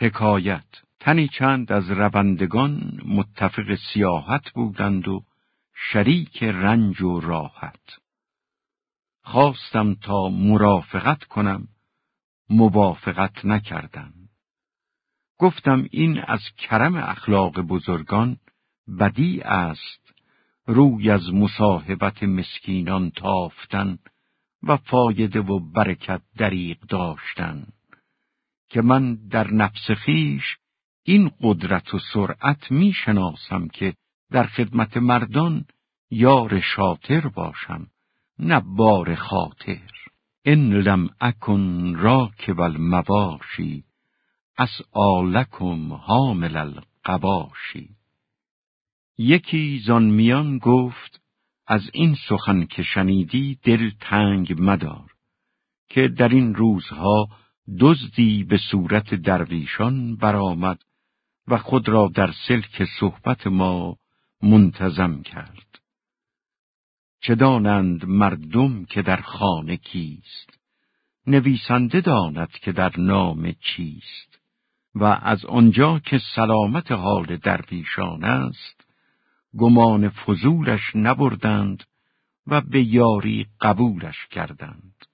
حکایت تنی چند از روندگان متفق سیاحت بودند و شریک رنج و راحت. خواستم تا مرافقت کنم، موافقت نکردم. گفتم این از کرم اخلاق بزرگان بدی است، روی از مصاحبت مسکینان تافتن و فایده و برکت دریق داشتن. که من در نفس خیش این قدرت و سرعت می شناسم که در خدمت مردان یار شاطر باشم نه بار خاطر. ان لم اکن راکب المواشی اسآلکم حامل القباشی. یکی زان میان گفت از این سخن که شنیدی دل تنگ مدار که در این روزها دزدی به صورت درویشان برآمد و خود را در سلک صحبت ما منتظم کرد. چه دانند مردم که در خانه کیست؟ نویسنده داند که در نام چیست؟ و از آنجا که سلامت حال درویشان است، گمان فضولش نبردند و به یاری قبولش کردند.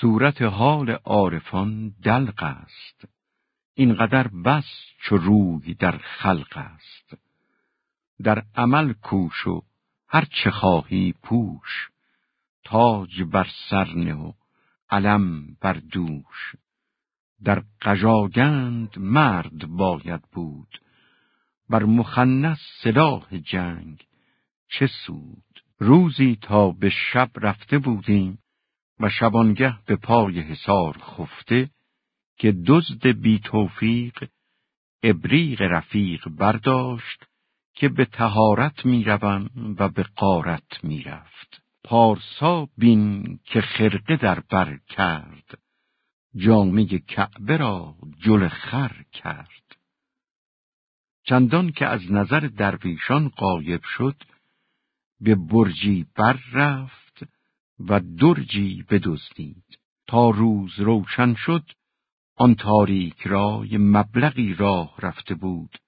صورت حال عارفان دلق است. اینقدر بس چو روی در خلق است. در عمل کوش و هر چه خواهی پوش. تاج بر سر و علم بر دوش. در قژاگند مرد باید بود. بر مخنث سلاح جنگ چه سود؟ روزی تا به شب رفته بودیم. و شبانگه به پای حصار خفته که دزد بی توفیق ابریق رفیق برداشت که به تهارت می‌روم و به قارت می‌رفت. پارسا بین که خرقه در بر کرد جامعه کعبه را جل خر کرد چندان که از نظر درویشان قایب شد به برجی بر رفت و درجی بدزدید. تا روز روشن شد آن تاریک را یه مبلغی راه رفته بود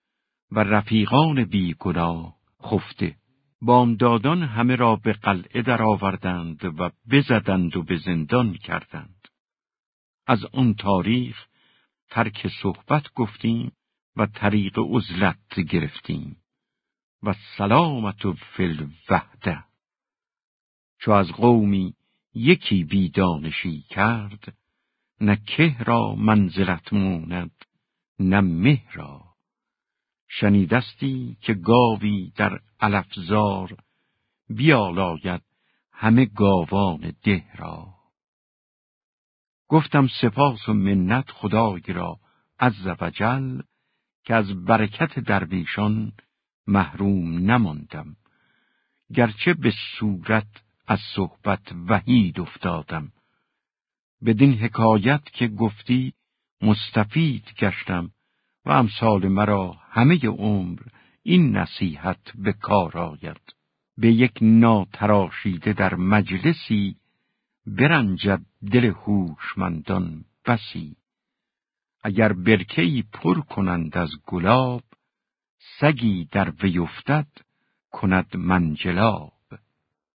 و رفیقان بیگناه خفته. بامدادان همه را به قلعه درآوردند و بزدند و به زندان کردند. از آن تاریخ ترک صحبت گفتیم و طریق عزلت گرفتیم. و سلامت و فل وحده چو از قومی یکی بیدانشی کرد نه که را منزلت موند نه مه را. شنیدستی که گاوی در علفزار بیالاید همه گاوان ده را. گفتم سپاس و منت خدای را وجل که از برکت درویشان محروم نماندم گرچه به صورت از صحبت وحید افتادم. بدین حکایت که گفتی مستفید گشتم و امثال مرا همه عمر این نصیحت به کار آید. به یک ناتراشیده در مجلسی برنجد دل هوشمندان بسی. اگر برکهی پر کنند از گلاب سگی در وی افتد کند منجلاب.